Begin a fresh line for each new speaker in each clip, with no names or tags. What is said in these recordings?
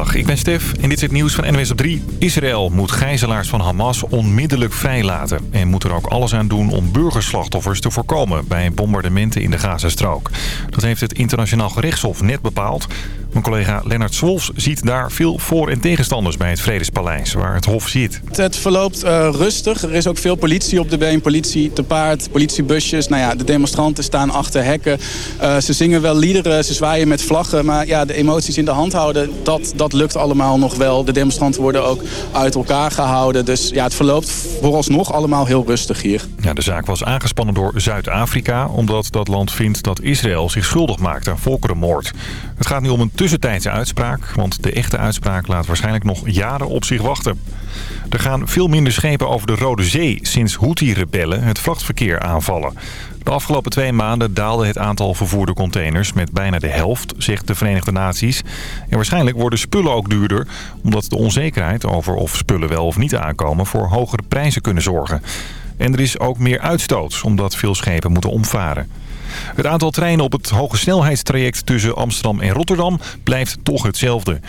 Ik ben Stef en dit is het nieuws van NWS op 3. Israël moet gijzelaars van Hamas onmiddellijk vrijlaten... en moet er ook alles aan doen om burgerslachtoffers te voorkomen... bij bombardementen in de Gazastrook. Dat heeft het internationaal gerechtshof net bepaald. Mijn collega Lennart Swolfs ziet daar veel voor- en tegenstanders bij het Vredespaleis, waar het hof zit.
Het verloopt uh, rustig. Er is ook veel politie op de been, politie te paard, politiebusjes. Nou ja, de demonstranten staan achter hekken. Uh, ze zingen wel liederen, ze zwaaien met vlaggen. Maar ja, de emoties in de hand houden, dat, dat lukt allemaal nog wel. De demonstranten worden ook uit elkaar gehouden. Dus ja, het verloopt vooralsnog allemaal heel rustig hier.
Ja, de zaak was aangespannen door Zuid-Afrika... omdat dat land vindt dat Israël zich schuldig maakt aan volkerenmoord. Het gaat nu om een tussentijdse uitspraak... want de echte uitspraak laat waarschijnlijk nog jaren op zich wachten. Er gaan veel minder schepen over de Rode Zee... sinds Houthi-rebellen het vrachtverkeer aanvallen. De afgelopen twee maanden daalde het aantal vervoerde containers met bijna de helft, zegt de Verenigde Naties. En waarschijnlijk worden spullen ook duurder, omdat de onzekerheid over of spullen wel of niet aankomen voor hogere prijzen kunnen zorgen. En er is ook meer uitstoot, omdat veel schepen moeten omvaren. Het aantal treinen op het hoge snelheidstraject tussen Amsterdam en Rotterdam blijft toch hetzelfde.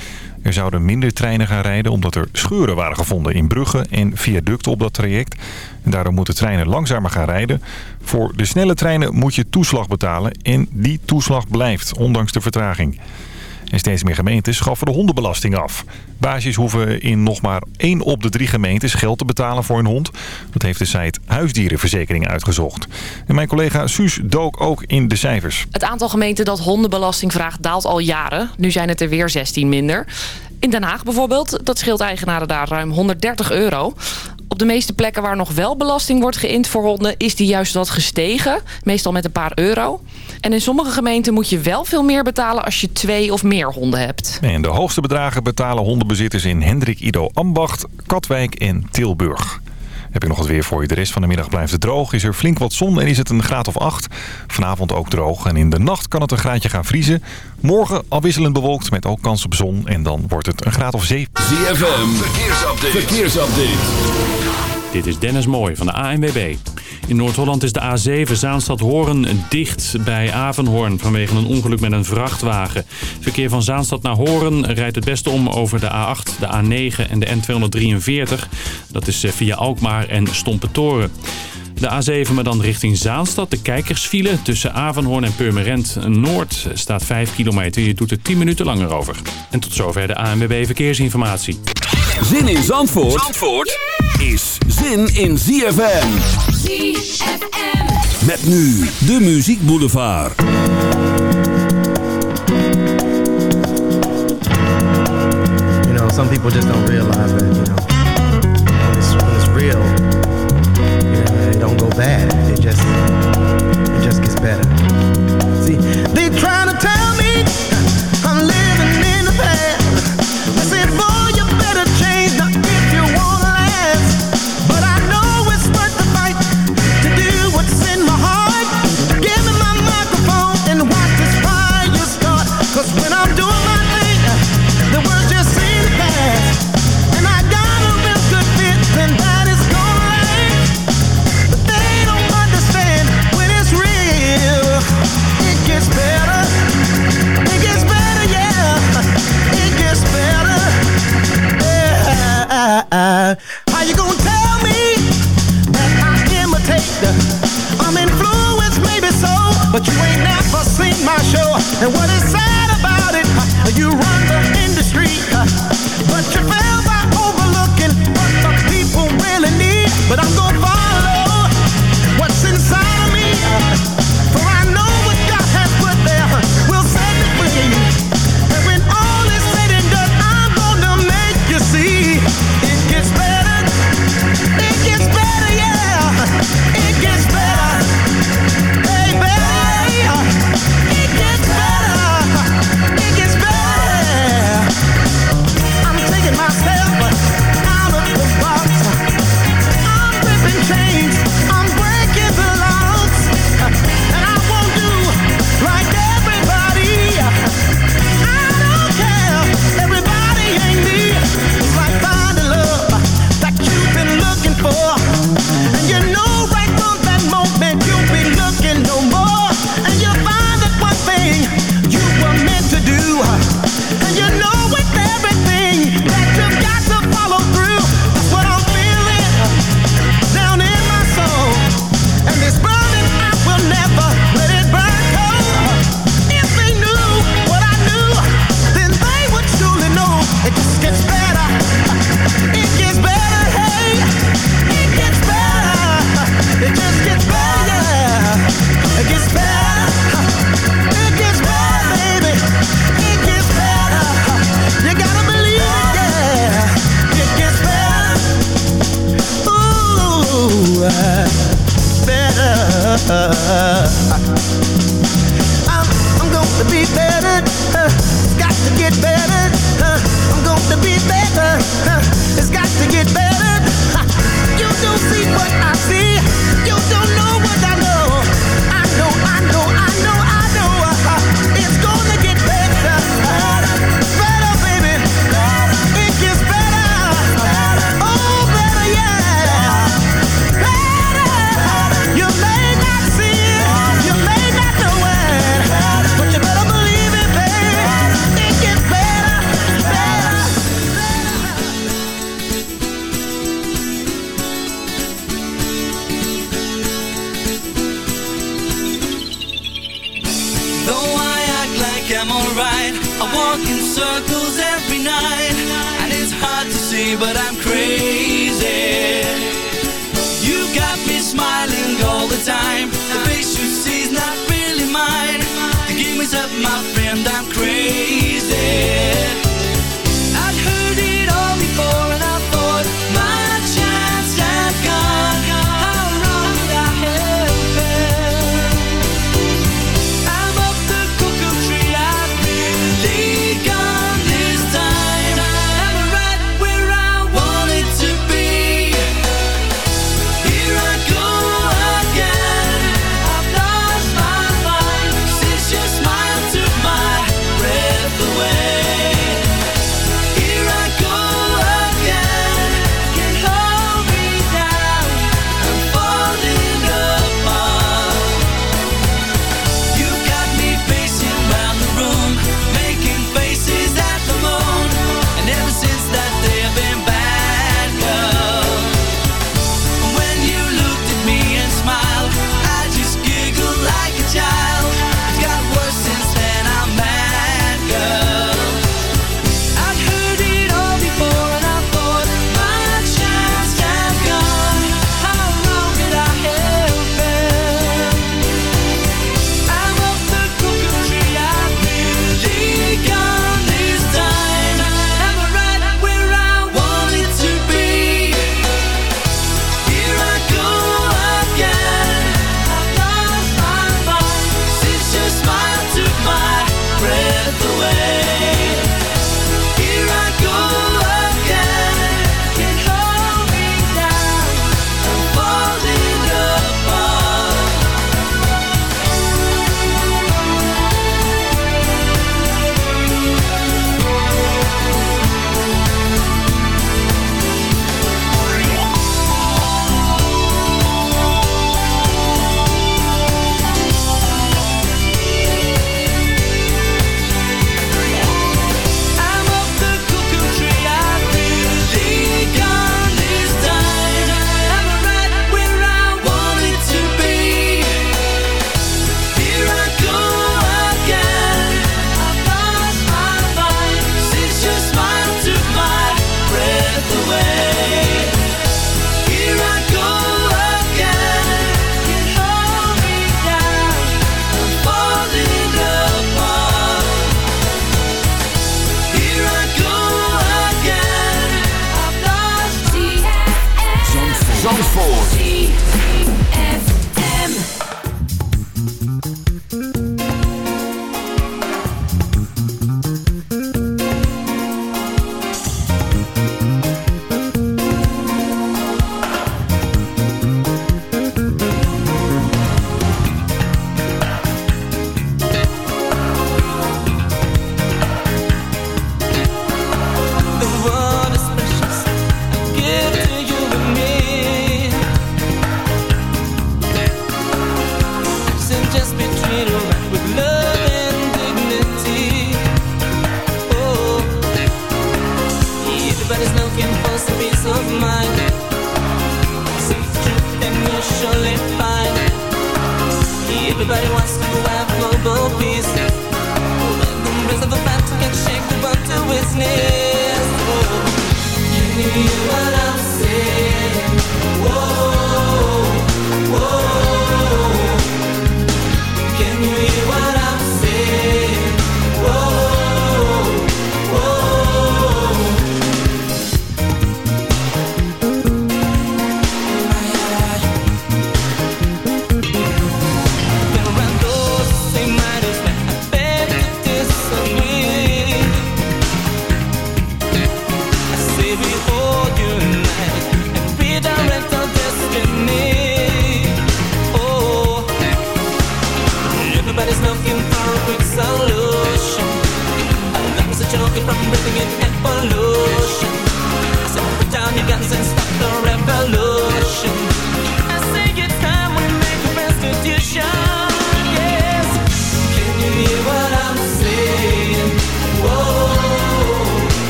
Er zouden minder treinen gaan rijden omdat er scheuren waren gevonden in bruggen en viaducten op dat traject. En daardoor moeten treinen langzamer gaan rijden. Voor de snelle treinen moet je toeslag betalen en die toeslag blijft, ondanks de vertraging. En steeds meer gemeentes schaffen de hondenbelasting af. Baasjes hoeven in nog maar één op de drie gemeentes geld te betalen voor een hond. Dat heeft de site Huisdierenverzekering uitgezocht. En mijn collega Suus dook ook in de cijfers.
Het aantal gemeenten dat hondenbelasting vraagt daalt al jaren. Nu zijn het er weer 16 minder. In Den Haag bijvoorbeeld, dat scheelt eigenaren daar ruim 130 euro. Op de meeste plekken waar nog wel belasting wordt geïnd voor honden... is die juist wat gestegen, meestal met een paar euro. En in sommige gemeenten moet je wel veel meer betalen... als je twee of meer honden hebt.
En de hoogste bedragen betalen hondenbezitters in Hendrik Ido Ambacht, Katwijk en Tilburg. Heb ik nog wat weer voor je. De rest van de middag blijft het droog. Is er flink wat zon en is het een graad of 8. Vanavond ook droog. En in de nacht kan het een graadje gaan vriezen. Morgen afwisselend bewolkt met ook kans op zon. En dan wordt het een graad of 7.
ZFM. Verkeersupdate. Verkeersupdate.
Dit is Dennis Mooij van de ANWB. In Noord-Holland is de A7 Zaanstad-Horen dicht bij Avenhoorn vanwege een ongeluk met een vrachtwagen. Verkeer van Zaanstad naar Horen rijdt het beste om over de A8, de A9 en de N243. Dat is eh, via Alkmaar en Stompetoren. De A7 maar dan richting Zaanstad. De kijkersfile tussen Avenhoorn en Purmerend Noord staat 5 kilometer. Je doet er 10 minuten langer over. En tot zover de ANWB Verkeersinformatie.
Zin in Zandvoort, Zandvoort is zin in ZFM. ZFM. Met nu de Muziek Boulevard.
You know, some people just don't realize that, you know, bad. It just, it just gets better. I'm, going to be better. It's got to get better. I'm going to be better. It's got to get better. you don't see what I see. You
don't know but I'm crazy. You got me smiling all the time. The face you see's not really mine. Give me up my friend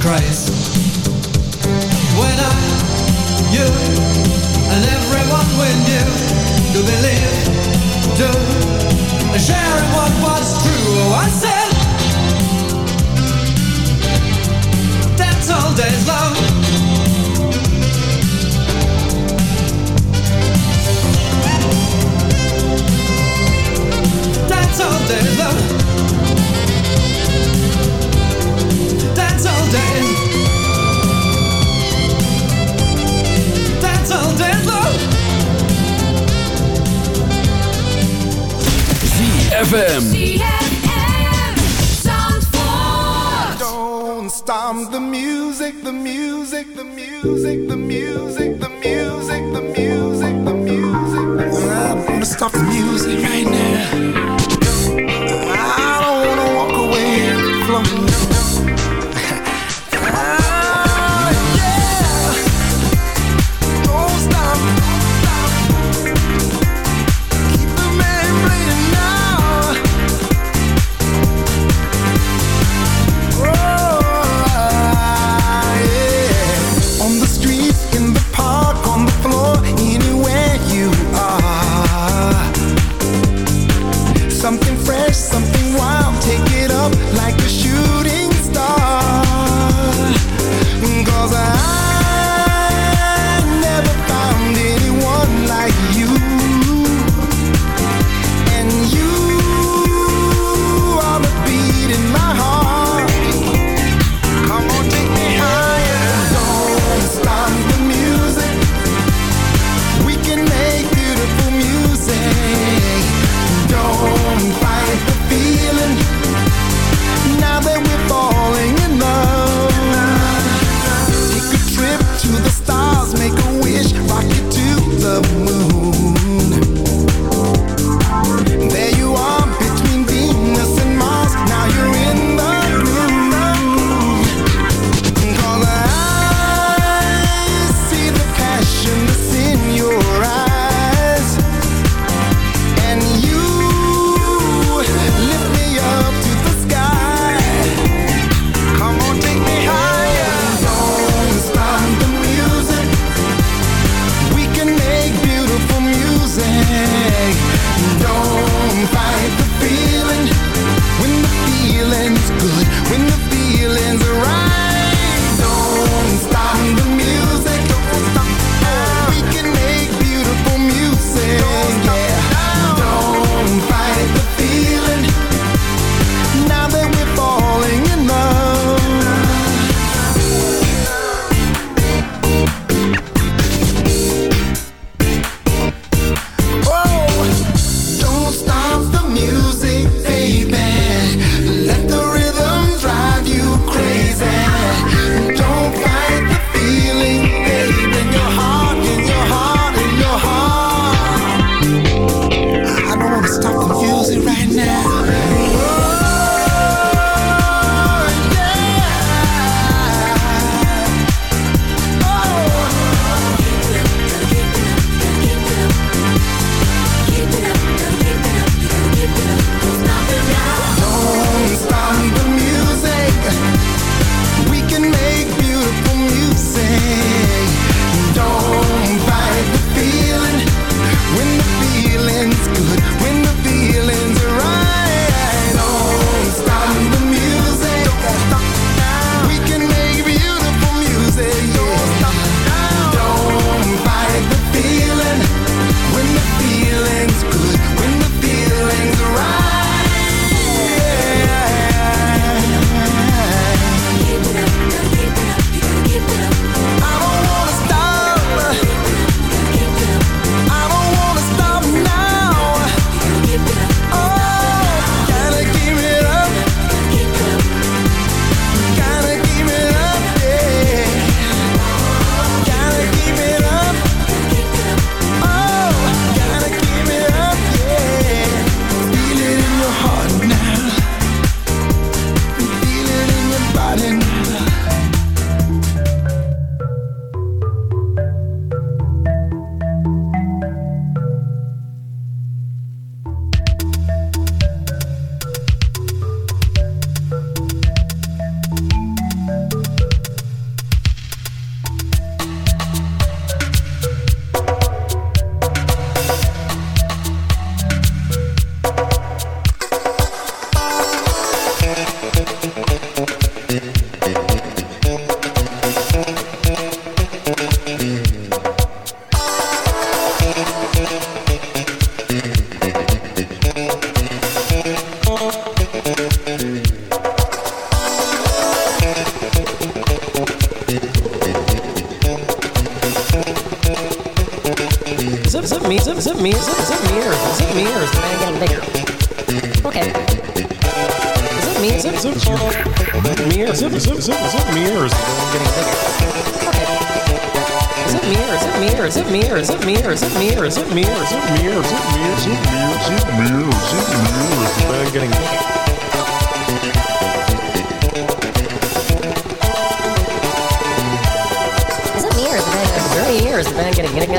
craze When I, you And everyone we knew To believe, do sharing what was true. Oh, I said, dance all days long.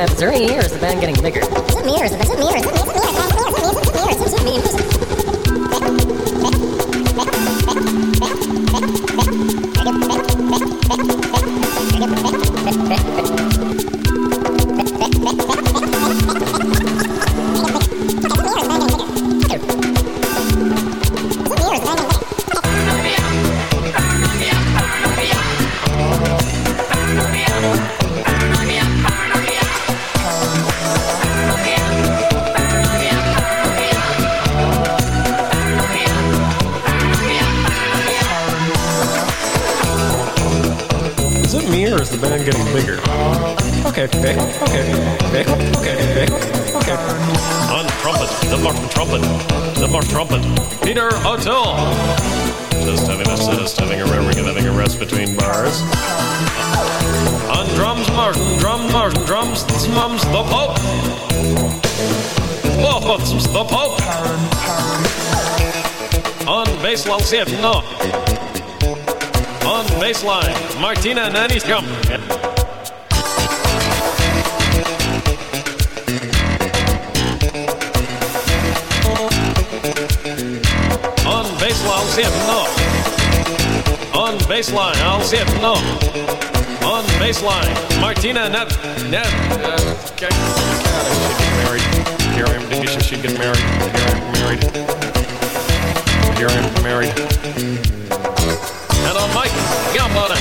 after three years, the band getting bigger.
Is it me or is it me or is it?
Martina Nanny's come. On baseline, I'll it, no. On baseline, I'll it, no. On baseline, Martina Net. Net. Uh, okay. God, she get married. Here I am. She should get married. Here I am married. Here I am married. And on Mike, Gambona.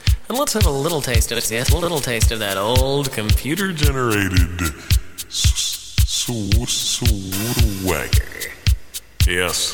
And let's have a little taste of it. Yes, a little taste of that old computer
Generated s- s- swagger.
Yes.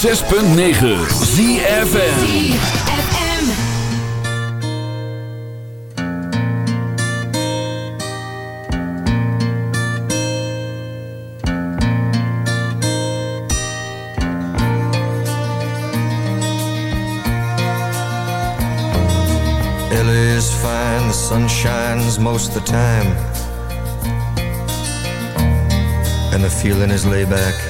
106.9 ZFM.
LA is fine, the sun shines most of the time. And the feeling is laid back.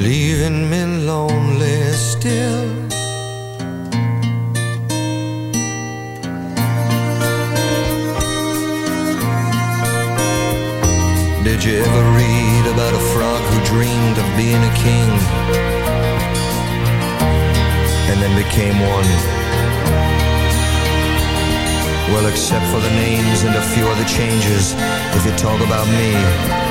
Leaving me lonely still. Did you ever read about a frog who dreamed of being a king and then became one? Well, except for the names and a few other changes, if you talk about me,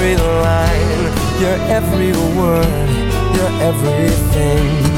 every line, your every word, your everything.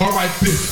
or bitch.